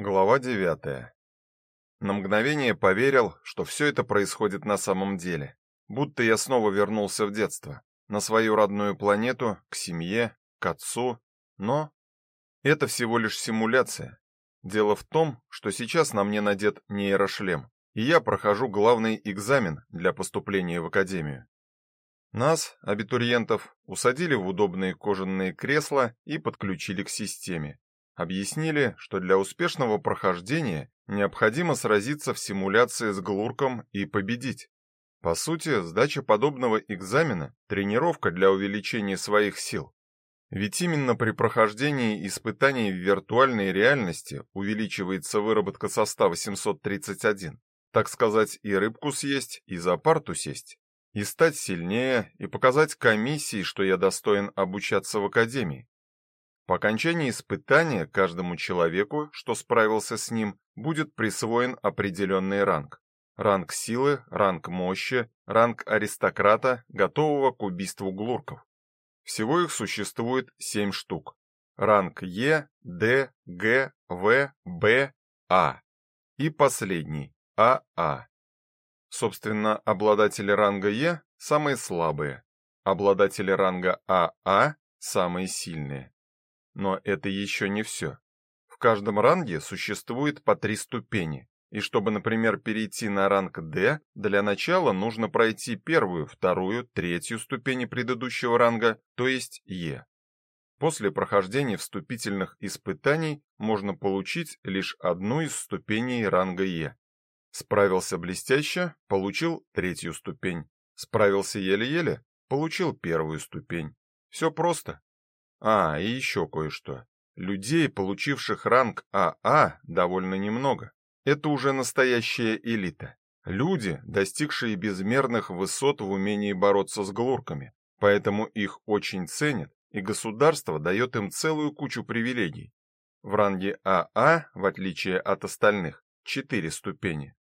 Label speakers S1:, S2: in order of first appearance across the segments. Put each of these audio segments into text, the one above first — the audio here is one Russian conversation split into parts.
S1: Глава 9. На мгновение поверил, что все это происходит на самом деле, будто я снова вернулся в детство, на свою родную планету, к семье, к отцу, но это всего лишь симуляция. Дело в том, что сейчас на мне надет нейрошлем, и я прохожу главный экзамен для поступления в академию. Нас, абитуриентов, усадили в удобные кожаные кресла и подключили к системе, Объяснили, что для успешного прохождения необходимо сразиться в симуляции с Глурком и победить. По сути, сдача подобного экзамена тренировка для увеличения своих сил. Ведь именно при прохождении испытаний в виртуальной реальности увеличивается выработка состава 731. Так сказать, и рыбку съесть, и за парту сесть. И стать сильнее, и показать комиссии, что я достоин обучаться в академии. По окончании испытания каждому человеку, что справился с ним, будет присвоен определенный ранг. Ранг силы, ранг мощи, ранг аристократа, готового к убийству глурков. Всего их существует 7 штук. Ранг Е, Д, Г, В, Б, А. И последний АА. Собственно, обладатели ранга Е самые слабые, обладатели ранга АА самые сильные. Но это еще не все. В каждом ранге существует по три ступени, и чтобы, например, перейти на ранг D, для начала нужно пройти первую, вторую, третью ступени предыдущего ранга, то есть Е. После прохождения вступительных испытаний можно получить лишь одну из ступеней ранга Е. Справился блестяще, получил третью ступень. Справился еле-еле, получил первую ступень. Все просто. А, и еще кое-что. Людей, получивших ранг АА, довольно немного. Это уже настоящая элита. Люди, достигшие безмерных высот в умении бороться с глурками. Поэтому их очень ценят, и государство дает им целую кучу привилегий. В ранге АА, в отличие от остальных, четыре ступени.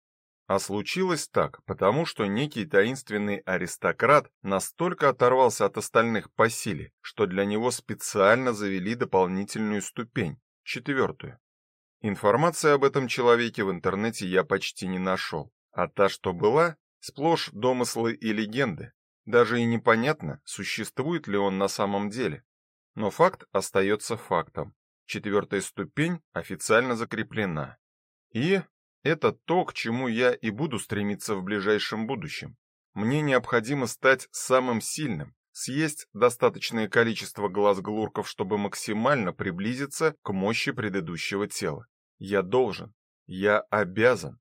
S1: А случилось так, потому что некий таинственный аристократ настолько оторвался от остальных по силе, что для него специально завели дополнительную ступень, четвертую. Информации об этом человеке в интернете я почти не нашел, а та, что была, сплошь домыслы и легенды. Даже и непонятно, существует ли он на самом деле. Но факт остается фактом. Четвертая ступень официально закреплена. И это то, к чему я и буду стремиться в ближайшем будущем. Мне необходимо стать самым сильным, съесть достаточное количество глаз-глурков, чтобы максимально приблизиться к мощи предыдущего тела. Я должен, я обязан.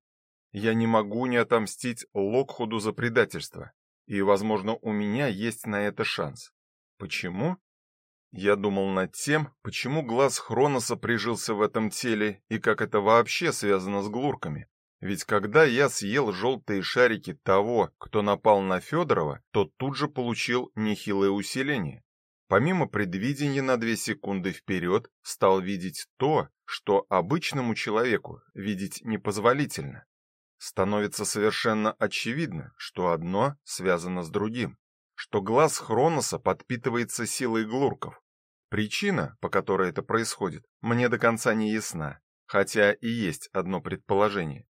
S1: Я не могу не отомстить Локхуду за предательство, и, возможно, у меня есть на это шанс. Почему? Я думал над тем, почему глаз Хроноса прижился в этом теле и как это вообще связано с глурками. Ведь когда я съел желтые шарики того, кто напал на Федорова, то тут же получил нехилое усиление. Помимо предвидения на две секунды вперед, стал видеть то, что обычному человеку видеть непозволительно. Становится совершенно очевидно, что одно связано с другим, что глаз Хроноса подпитывается силой глурков, Причина, по которой это происходит, мне до конца не ясна, хотя и есть одно предположение.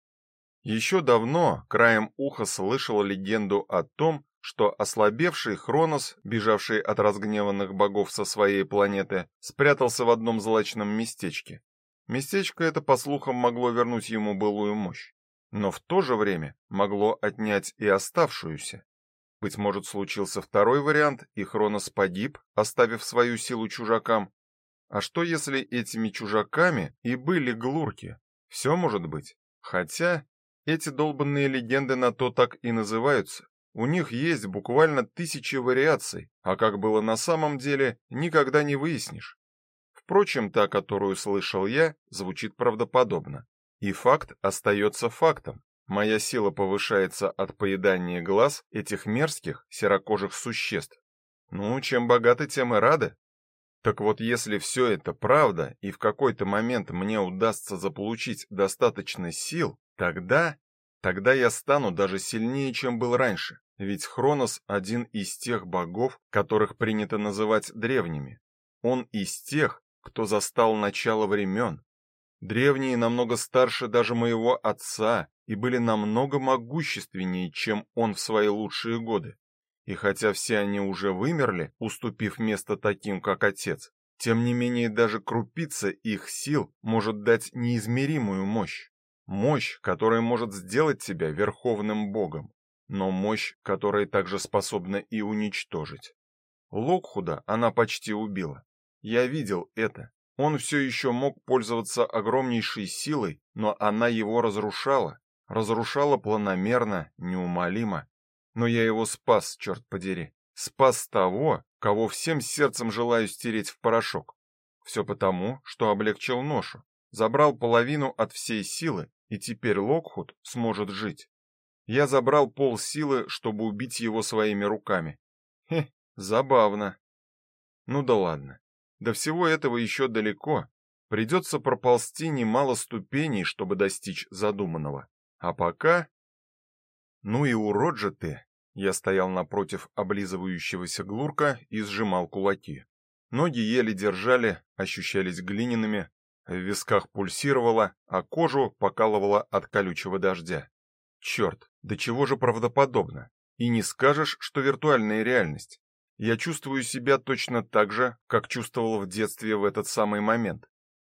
S1: Еще давно краем уха слышал легенду о том, что ослабевший Хронос, бежавший от разгневанных богов со своей планеты, спрятался в одном злачном местечке. Местечко это, по слухам, могло вернуть ему былую мощь, но в то же время могло отнять и оставшуюся. Быть может, случился второй вариант, и Хронос погиб, оставив свою силу чужакам. А что если этими чужаками и были глурки? Все может быть. Хотя эти долбанные легенды на то так и называются. У них есть буквально тысячи вариаций, а как было на самом деле, никогда не выяснишь. Впрочем, та, которую слышал я, звучит правдоподобно. И факт остается фактом. Моя сила повышается от поедания глаз этих мерзких серокожих существ. Ну, чем богаты, тем и рады. Так вот, если все это правда, и в какой-то момент мне удастся заполучить достаточно сил, тогда тогда я стану даже сильнее, чем был раньше. Ведь Хронос один из тех богов, которых принято называть древними. Он из тех, кто застал начало времен. Древние намного старше даже моего отца и были намного могущественнее, чем он в свои лучшие годы. И хотя все они уже вымерли, уступив место таким, как отец, тем не менее даже крупица их сил может дать неизмеримую мощь. Мощь, которая может сделать тебя верховным богом, но мощь, которая также способна и уничтожить. Локхуда она почти убила. Я видел это. Он все еще мог пользоваться огромнейшей силой, но она его разрушала, разрушала планомерно, неумолимо, но я его спас, черт подери. Спас того, кого всем сердцем желаю стереть в порошок. Все потому, что облегчил ношу, забрал половину от всей силы, и теперь Локхуд сможет жить. Я забрал пол силы, чтобы убить его своими руками. Хе, забавно. Ну да ладно. До всего этого еще далеко. Придется проползти немало ступеней, чтобы достичь задуманного. А пока ну и урод же ты. Я стоял напротив облизывающегося глурка и сжимал кулаки. Ноги еле держали, ощущались глиняными, в висках пульсировало, а кожу покалывало от колючего дождя. Черт, да чего же правдоподобно. И не скажешь, что виртуальная реальность. Я чувствую себя точно так же, как чувствовал в детстве в этот самый момент.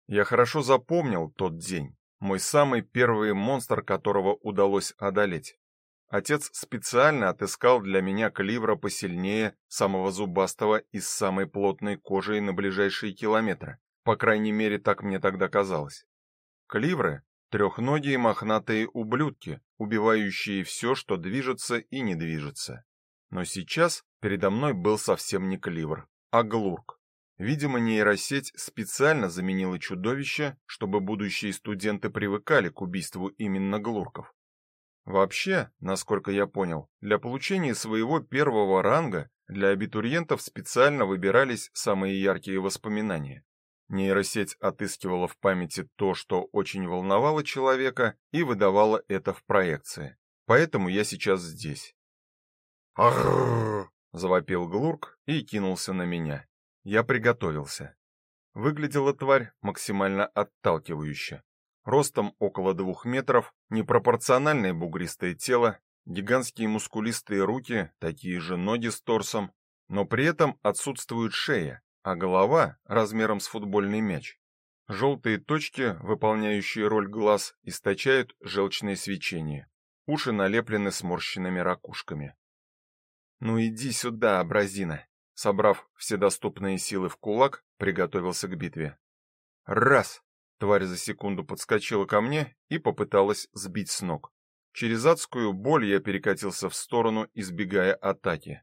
S1: Я хорошо запомнил тот день, мой самый первый монстр, которого удалось одолеть. Отец специально отыскал для меня каливра посильнее самого зубастого и с самой плотной кожей на ближайшие километры. По крайней мере, так мне тогда казалось. Каливры — трехногие мохнатые ублюдки, убивающие все, что движется и не движется. Но сейчас передо мной был совсем не каливр, а глурк. Видимо, нейросеть специально заменила чудовище, чтобы будущие студенты привыкали к убийству именно глурков. Вообще, насколько я понял, для получения своего первого ранга для абитуриентов специально выбирались самые яркие воспоминания. Нейросеть отыскивала в памяти то, что очень волновало человека, и выдавала это в проекции. Поэтому я сейчас здесь. «Аррррр!» — завопил Глурк и кинулся на меня. Я приготовился. Выглядела тварь максимально отталкивающе ростом около двух метров, непропорциональное бугристое тело, гигантские мускулистые руки, такие же ноги с торсом, но при этом отсутствует шея, а голова размером с футбольный мяч. Желтые точки, выполняющие роль глаз, источают желчное свечение. Уши налеплены сморщенными ракушками. Ну иди сюда, абразина. Собрав все доступные силы в кулак, приготовился к битве. Раз. Тварь за секунду подскочила ко мне и попыталась сбить с ног. Через адскую боль я перекатился в сторону, избегая атаки.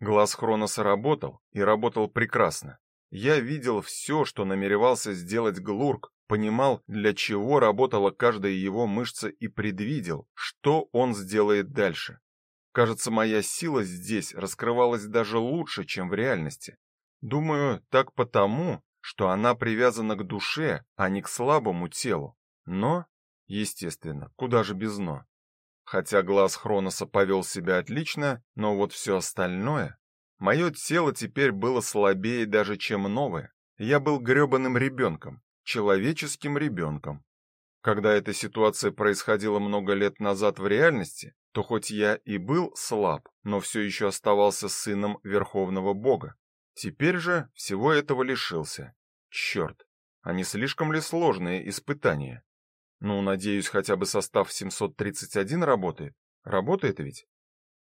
S1: Глаз Хроноса работал, и работал прекрасно. Я видел все, что намеревался сделать Глурк, понимал, для чего работала каждая его мышца и предвидел, что он сделает дальше. Кажется, моя сила здесь раскрывалась даже лучше, чем в реальности. Думаю, так потому, что она привязана к душе, а не к слабому телу. Но, естественно, куда же без но. Хотя глаз Хроноса повел себя отлично, но вот все остальное... Мое тело теперь было слабее даже, чем новое. Я был грёбаным ребенком, человеческим ребенком. Когда эта ситуация происходила много лет назад в реальности, то хоть я и был слаб, но все еще оставался сыном Верховного Бога. Теперь же всего этого лишился. Черт, а не слишком ли сложные испытания? Ну, надеюсь, хотя бы состав 731 работает. Работает ведь?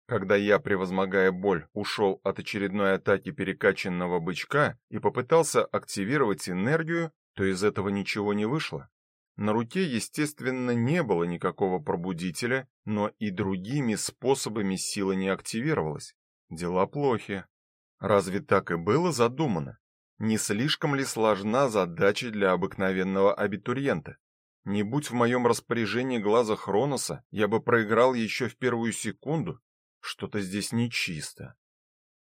S1: Когда я, превозмогая боль, ушел от очередной атаки перекачанного бычка и попытался активировать энергию, то из этого ничего не вышло. На руке, естественно, не было никакого пробудителя, но и другими способами сила не активировалась. Дела плохи. Разве так и было задумано? Не слишком ли сложна задача для обыкновенного абитуриента? Не будь в моем распоряжении глаза Хроноса, я бы проиграл еще в первую секунду. Что-то здесь нечисто.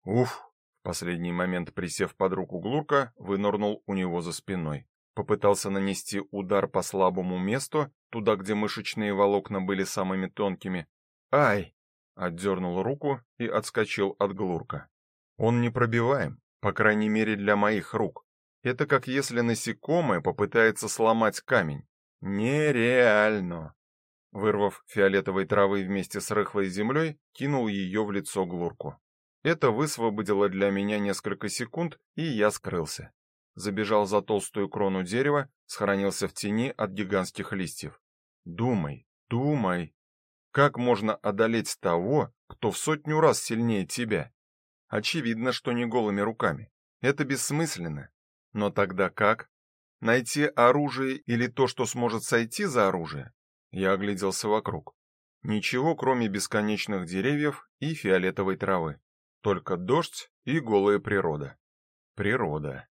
S1: Уф, в последний момент присев под руку Глурка, вынырнул у него за спиной. Попытался нанести удар по слабому месту, туда, где мышечные волокна были самыми тонкими. Ай! Отдернул руку и отскочил от Глурка. Он не пробиваем, по крайней мере для моих рук. Это как если насекомое попытается сломать камень. Нереально. Вырвав фиолетовой травы вместе с рыхлой землей, кинул ее в лицо Глурку. Это высвободило для меня несколько секунд, и я скрылся. Забежал за толстую крону дерева, схоронился в тени от гигантских листьев. Думай, думай. Как можно одолеть того, кто в сотню раз сильнее тебя? Очевидно, что не голыми руками. Это бессмысленно. Но тогда как? Найти оружие или то, что сможет сойти за оружие? Я огляделся вокруг. Ничего, кроме бесконечных деревьев и фиолетовой травы. Только дождь и голая природа. Природа.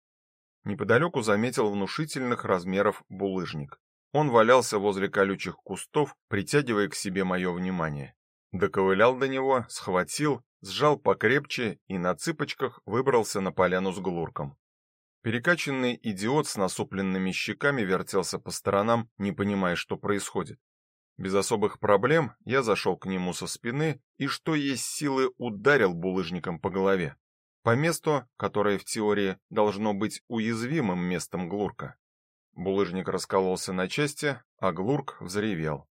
S1: Неподалеку заметил внушительных размеров булыжник. Он валялся возле колючих кустов, притягивая к себе мое внимание. Доковылял до него, схватил, сжал покрепче и на цыпочках выбрался на поляну с глурком. Перекачанный идиот с насупленными щеками вертелся по сторонам, не понимая, что происходит. Без особых проблем я зашел к нему со спины и что есть силы ударил булыжником по голове. По месту, которое в теории должно быть уязвимым местом глурка. Булыжник раскололся на части, а глурк взревел.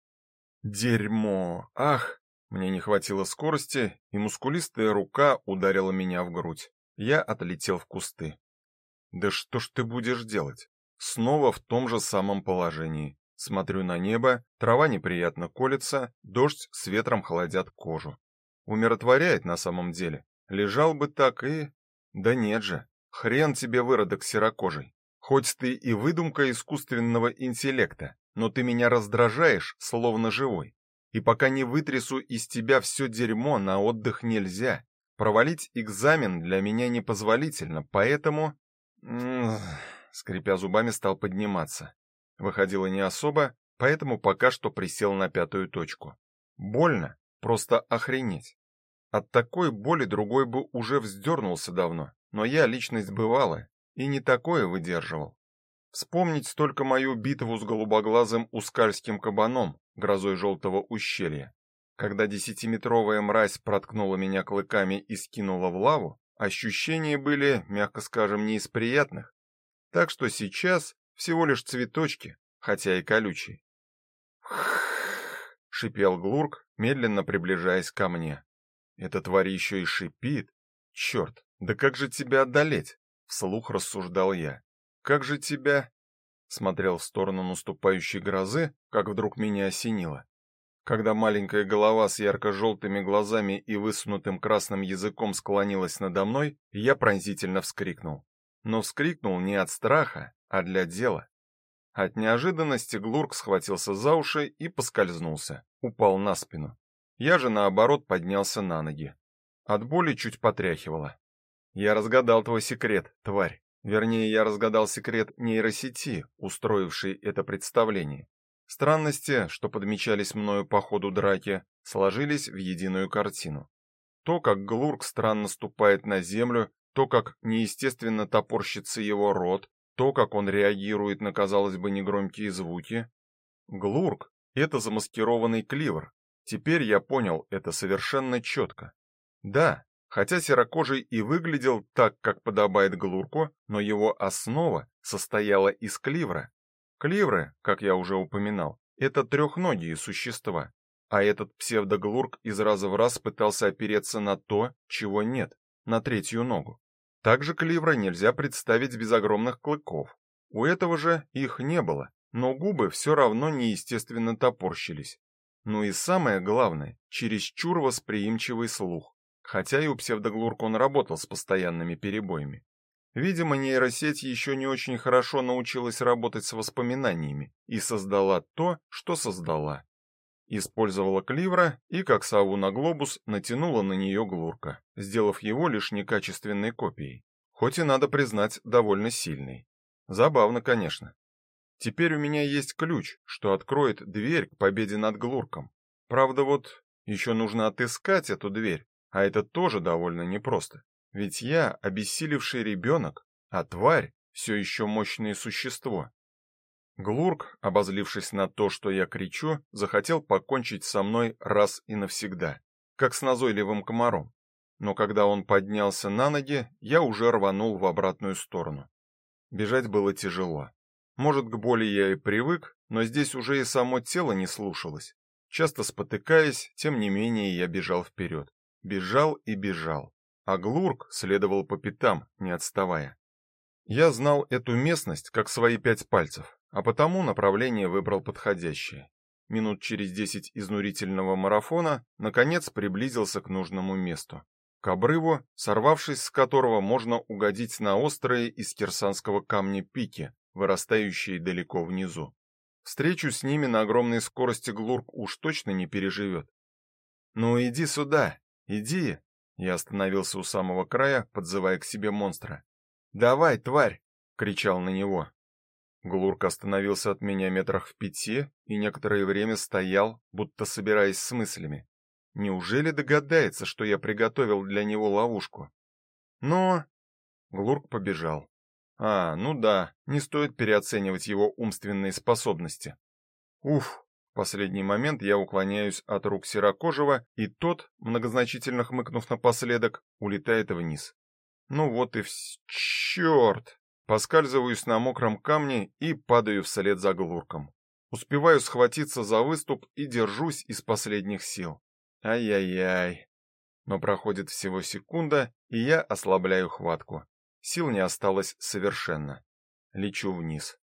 S1: Дерьмо! Ах! Мне не хватило скорости, и мускулистая рука ударила меня в грудь. Я отлетел в кусты. Да что ж ты будешь делать? Снова в том же самом положении. Смотрю на небо, трава неприятно колется, дождь с ветром холодят кожу. Умиротворяет на самом деле. Лежал бы так и... Да нет же, хрен тебе выродок серокожий. Хоть ты и выдумка искусственного интеллекта, но ты меня раздражаешь, словно живой. И пока не вытрясу из тебя все дерьмо, на отдых нельзя. Провалить экзамен для меня непозволительно, поэтому... Скрипя зубами, стал подниматься. Выходило не особо, поэтому пока что присел на пятую точку. Больно, просто охренеть. От такой боли другой бы уже вздернулся давно, но я личность бывалая и не такое выдерживал. Вспомнить только мою битву с голубоглазым ускальским кабаном, грозой желтого ущелья. Когда десятиметровая мразь проткнула меня клыками и скинула в лаву, ощущения были, мягко скажем, не из приятных. Так что сейчас всего лишь цветочки, хотя и колючие. шипел Глурк, медленно приближаясь ко мне. Эта тварь еще и шипит. Черт, да как же тебя одолеть? Вслух рассуждал я. Как же тебя? Смотрел в сторону наступающей грозы, как вдруг меня осенило. Когда маленькая голова с ярко-желтыми глазами и высунутым красным языком склонилась надо мной, я пронзительно вскрикнул. Но вскрикнул не от страха, а для дела. От неожиданности Глурк схватился за уши и поскользнулся, упал на спину. Я же наоборот поднялся на ноги. От боли чуть потряхивало. Я разгадал твой секрет, тварь. Вернее, я разгадал секрет нейросети, устроившей это представление. Странности, что подмечались мною по ходу драки, сложились в единую картину. То, как Глурк странно ступает на землю, то, как неестественно топорщится его рот, то, как он реагирует на, казалось бы, негромкие звуки. Глурк — это замаскированный кливер. Теперь я понял это совершенно четко. Да, хотя серокожий и выглядел так, как подобает глурку, но его основа состояла из кливра. Кливры, как я уже упоминал, это трехногие существа, а этот псевдоглурк из раза в раз пытался опереться на то, чего нет, на третью ногу. Также кливра нельзя представить без огромных клыков. У этого же их не было, но губы все равно неестественно топорщились. Ну и самое главное, чересчур восприимчивый слух, хотя и у псевдоглурка он работал с постоянными перебоями. Видимо, нейросеть еще не очень хорошо научилась работать с воспоминаниями и создала то, что создала. Использовала кливра и, как сову на глобус, натянула на нее глурка, сделав его лишь некачественной копией. Хоть и надо признать, довольно сильной. Забавно, конечно. Теперь у меня есть ключ, что откроет дверь к победе над глурком. Правда, вот еще нужно отыскать эту дверь, а это тоже довольно непросто. Ведь я обессилевший ребенок, а тварь все еще мощное существо. Глурк, обозлившись на то, что я кричу, захотел покончить со мной раз и навсегда, как с назойливым комаром. Но когда он поднялся на ноги, я уже рванул в обратную сторону. Бежать было тяжело. Может, к боли я и привык, но здесь уже и само тело не слушалось. Часто спотыкаясь, тем не менее я бежал вперед. Бежал и бежал. А Глурк следовал по пятам, не отставая. Я знал эту местность как свои пять пальцев, а потому направление выбрал подходящее. Минут через десять изнурительного марафона наконец приблизился к нужному месту к обрыву, сорвавшись с которого можно угодить на острые из кирсанского камня пики, вырастающие далеко внизу. Встречу с ними на огромной скорости Глурк уж точно не переживет. «Ну иди сюда, иди!» Я остановился у самого края, подзывая к себе монстра. «Давай, тварь!» — кричал на него. Глурк остановился от меня метрах в пяти и некоторое время стоял, будто собираясь с мыслями. Неужели догадается, что я приготовил для него ловушку? Но Глурк побежал. А, ну да, не стоит переоценивать его умственные способности. Уф, в последний момент я уклоняюсь от рук серокожего, и тот, многозначительно хмыкнув напоследок, улетает вниз. Ну вот и вс... Черт! Поскальзываюсь на мокром камне и падаю вслед за Глурком. Успеваю схватиться за выступ и держусь из последних сил. Ай-яй-яй. Но проходит всего секунда, и я ослабляю хватку. Сил не осталось совершенно. Лечу вниз.